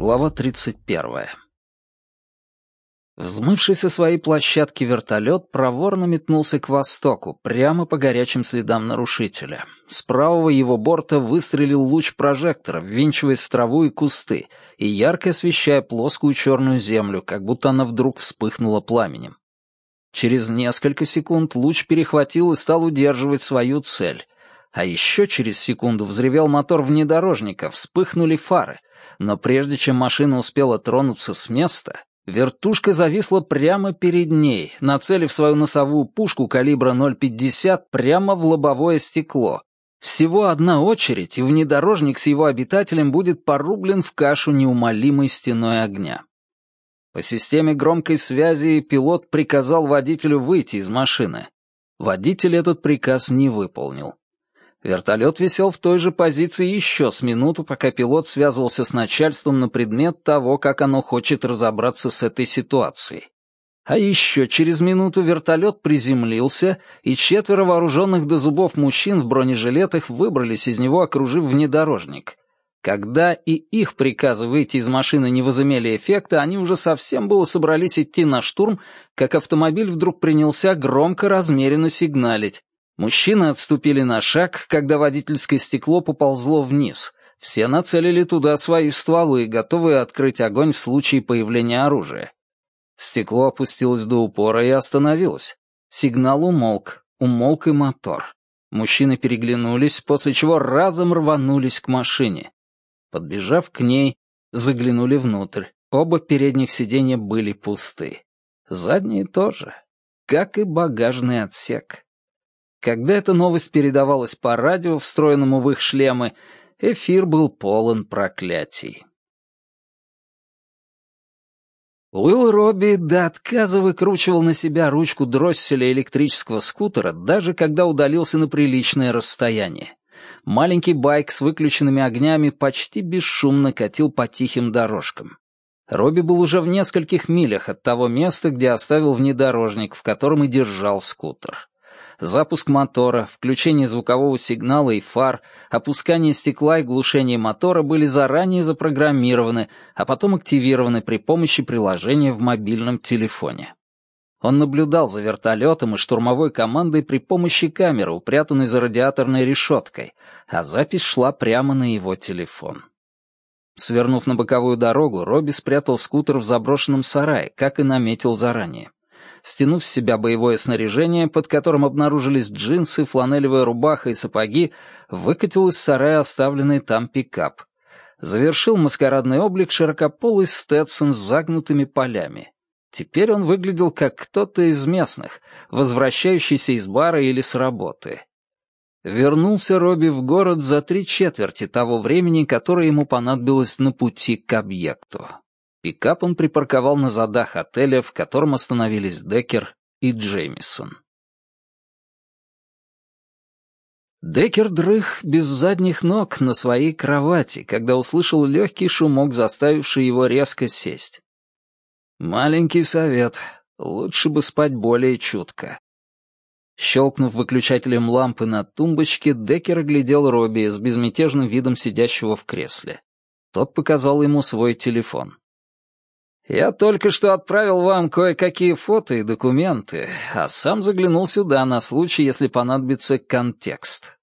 Глава 31. Взмывший со своей площадки вертолет проворно метнулся к востоку, прямо по горячим следам нарушителя. С правого его борта выстрелил луч прожектора, ввинчиваясь в траву и кусты, и ярко освещая плоскую черную землю, как будто она вдруг вспыхнула пламенем. Через несколько секунд луч перехватил и стал удерживать свою цель. А еще через секунду взревел мотор внедорожника, вспыхнули фары — но прежде чем машина успела тронуться с места, вертушка зависла прямо перед ней, нацелив свою носовую пушку калибра 0,50 прямо в лобовое стекло. Всего одна очередь, и внедорожник с его обитателем будет порублен в кашу неумолимой стеной огня. По системе громкой связи пилот приказал водителю выйти из машины. Водитель этот приказ не выполнил. Вертолет висел в той же позиции еще с минуту, пока пилот связывался с начальством на предмет того, как оно хочет разобраться с этой ситуацией. А еще через минуту вертолет приземлился, и четверо вооруженных до зубов мужчин в бронежилетах выбрались из него, окружив внедорожник. Когда и их приказы выйти из машины не возымели эффекта, они уже совсем было собрались идти на штурм, как автомобиль вдруг принялся громко размеренно сигналить, Мужчины отступили на шаг, когда водительское стекло поползло вниз. Все нацелили туда свои стволы, готовые открыть огонь в случае появления оружия. Стекло опустилось до упора и остановилось. Сигнал умолк, умолк и мотор. Мужчины переглянулись, после чего разом рванулись к машине. Подбежав к ней, заглянули внутрь. Оба передних сиденья были пусты. Задние тоже, как и багажный отсек. Когда эта новость передавалась по радио, встроенному в их шлемы, эфир был полон проклятий. Уилл Робби до отказа выкручивал на себя ручку дросселя электрического скутера, даже когда удалился на приличное расстояние. Маленький байк с выключенными огнями почти бесшумно катил по тихим дорожкам. Робби был уже в нескольких милях от того места, где оставил внедорожник, в котором и держал скутер запуск мотора, включение звукового сигнала и фар, опускание стекла и глушение мотора были заранее запрограммированы, а потом активированы при помощи приложения в мобильном телефоне. Он наблюдал за вертолетом и штурмовой командой при помощи камеры, упрятанной за радиаторной решеткой, а запись шла прямо на его телефон. Свернув на боковую дорогу, Робби спрятал скутер в заброшенном сарае, как и наметил заранее. Стянув с себя боевое снаряжение, под которым обнаружились джинсы, фланелевая рубаха и сапоги, выкатил из сарая оставленный там пикап. Завершил маскарадный облик широкополый Сtetson с загнутыми полями. Теперь он выглядел как кто-то из местных, возвращающийся из бара или с работы. Вернулся Робби в город за три четверти того времени, которое ему понадобилось на пути к объекту. Пикап он припарковал на задах отеля, в котором остановились Деккер и Джеймисон. Деккер дрых без задних ног на своей кровати, когда услышал легкий шумок, заставивший его резко сесть. Маленький совет. Лучше бы спать более чутко. Щелкнув выключателем лампы на тумбочке, Деккер оглядел Робби с безмятежным видом сидящего в кресле. Тот показал ему свой телефон. Я только что отправил вам кое-какие фото и документы, а сам заглянул сюда на случай, если понадобится контекст.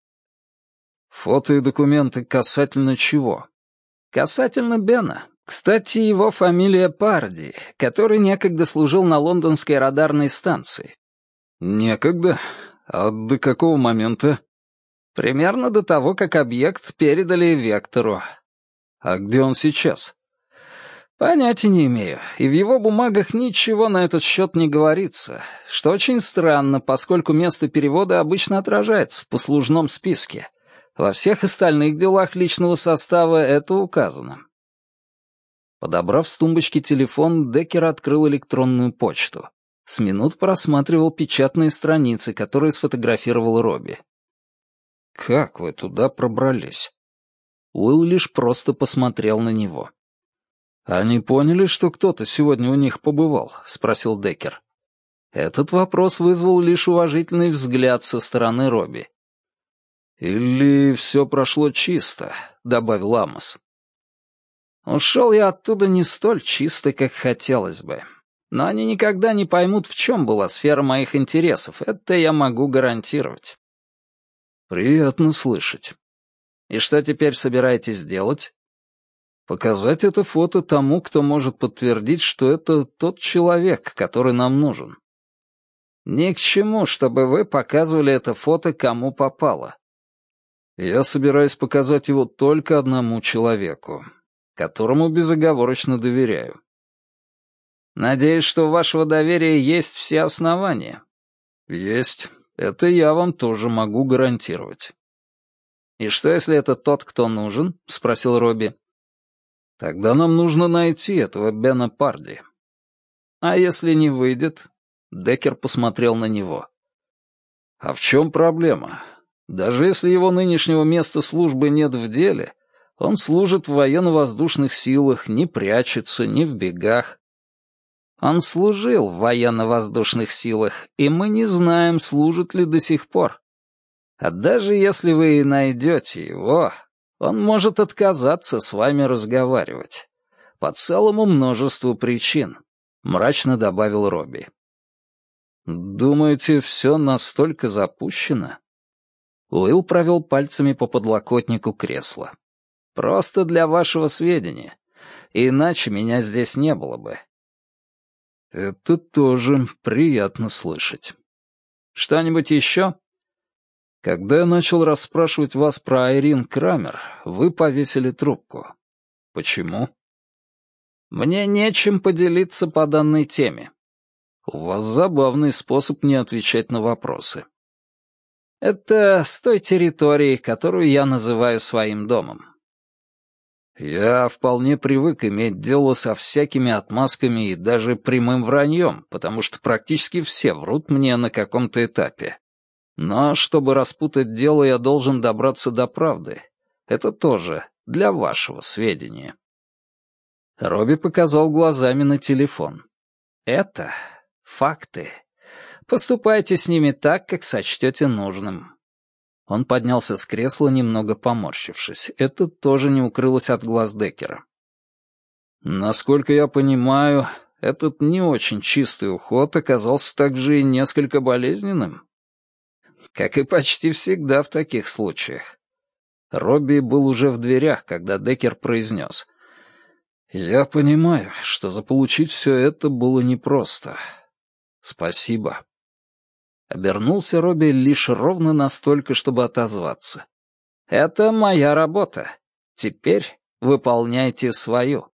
Фото и документы касательно чего? Касательно Бена. Кстати, его фамилия Парди, который некогда служил на лондонской радарной станции. Некогда? А до какого момента? Примерно до того, как объект передали Вектору. А где он сейчас? Понятия не имею, и в его бумагах ничего на этот счет не говорится, что очень странно, поскольку место перевода обычно отражается в послужном списке. Во всех остальных делах личного состава это указано. Подобрав с тумбочки телефон, Деккер открыл электронную почту. С минут просматривал печатные страницы, которые сфотографировал Робби. «Как вы туда пробрались?» Уилл лишь просто посмотрел на него. «Они поняли, что кто-то сегодня у них побывал?» — спросил Деккер. Этот вопрос вызвал лишь уважительный взгляд со стороны Робби. «Или все прошло чисто», — добавил Амос. Ушел я оттуда не столь чисто, как хотелось бы. Но они никогда не поймут, в чем была сфера моих интересов. Это я могу гарантировать. Приятно слышать. И что теперь собираетесь делать? Показать это фото тому, кто может подтвердить, что это тот человек, который нам нужен. Ни к чему, чтобы вы показывали это фото кому попало. Я собираюсь показать его только одному человеку, которому безоговорочно доверяю. Надеюсь, что у вашего доверия есть все основания. Есть. Это я вам тоже могу гарантировать. И что, если это тот, кто нужен? спросил Робби. Тогда нам нужно найти этого Бена Парди. А если не выйдет? Деккер посмотрел на него. А в чем проблема? Даже если его нынешнего места службы нет в деле, он служит в военно-воздушных силах, не прячется, не в бегах. Он служил в военно-воздушных силах, и мы не знаем, служит ли до сих пор. А даже если вы и найдете его, он может отказаться с вами разговаривать. По целому множеству причин, — мрачно добавил Робби. «Думаете, все настолько запущено?» Уилл провел пальцами по подлокотнику кресла. «Просто для вашего сведения. Иначе меня здесь не было бы». «Это тоже приятно слышать». «Что-нибудь еще?» «Когда я начал расспрашивать вас про Айрин Крамер, вы повесили трубку. Почему?» «Мне нечем поделиться по данной теме». «У вас забавный способ не отвечать на вопросы». Это с той территории, которую я называю своим домом. Я вполне привык иметь дело со всякими отмазками и даже прямым враньем, потому что практически все врут мне на каком-то этапе. Но чтобы распутать дело, я должен добраться до правды. Это тоже для вашего сведения. Робби показал глазами на телефон. Это факты. Поступайте с ними так, как сочтете нужным». Он поднялся с кресла, немного поморщившись. Это тоже не укрылось от глаз Деккера. «Насколько я понимаю, этот не очень чистый уход оказался также и несколько болезненным?» «Как и почти всегда в таких случаях». Робби был уже в дверях, когда Деккер произнес. «Я понимаю, что заполучить все это было непросто. Спасибо». Обернулся Робби лишь ровно настолько, чтобы отозваться. «Это моя работа. Теперь выполняйте свою».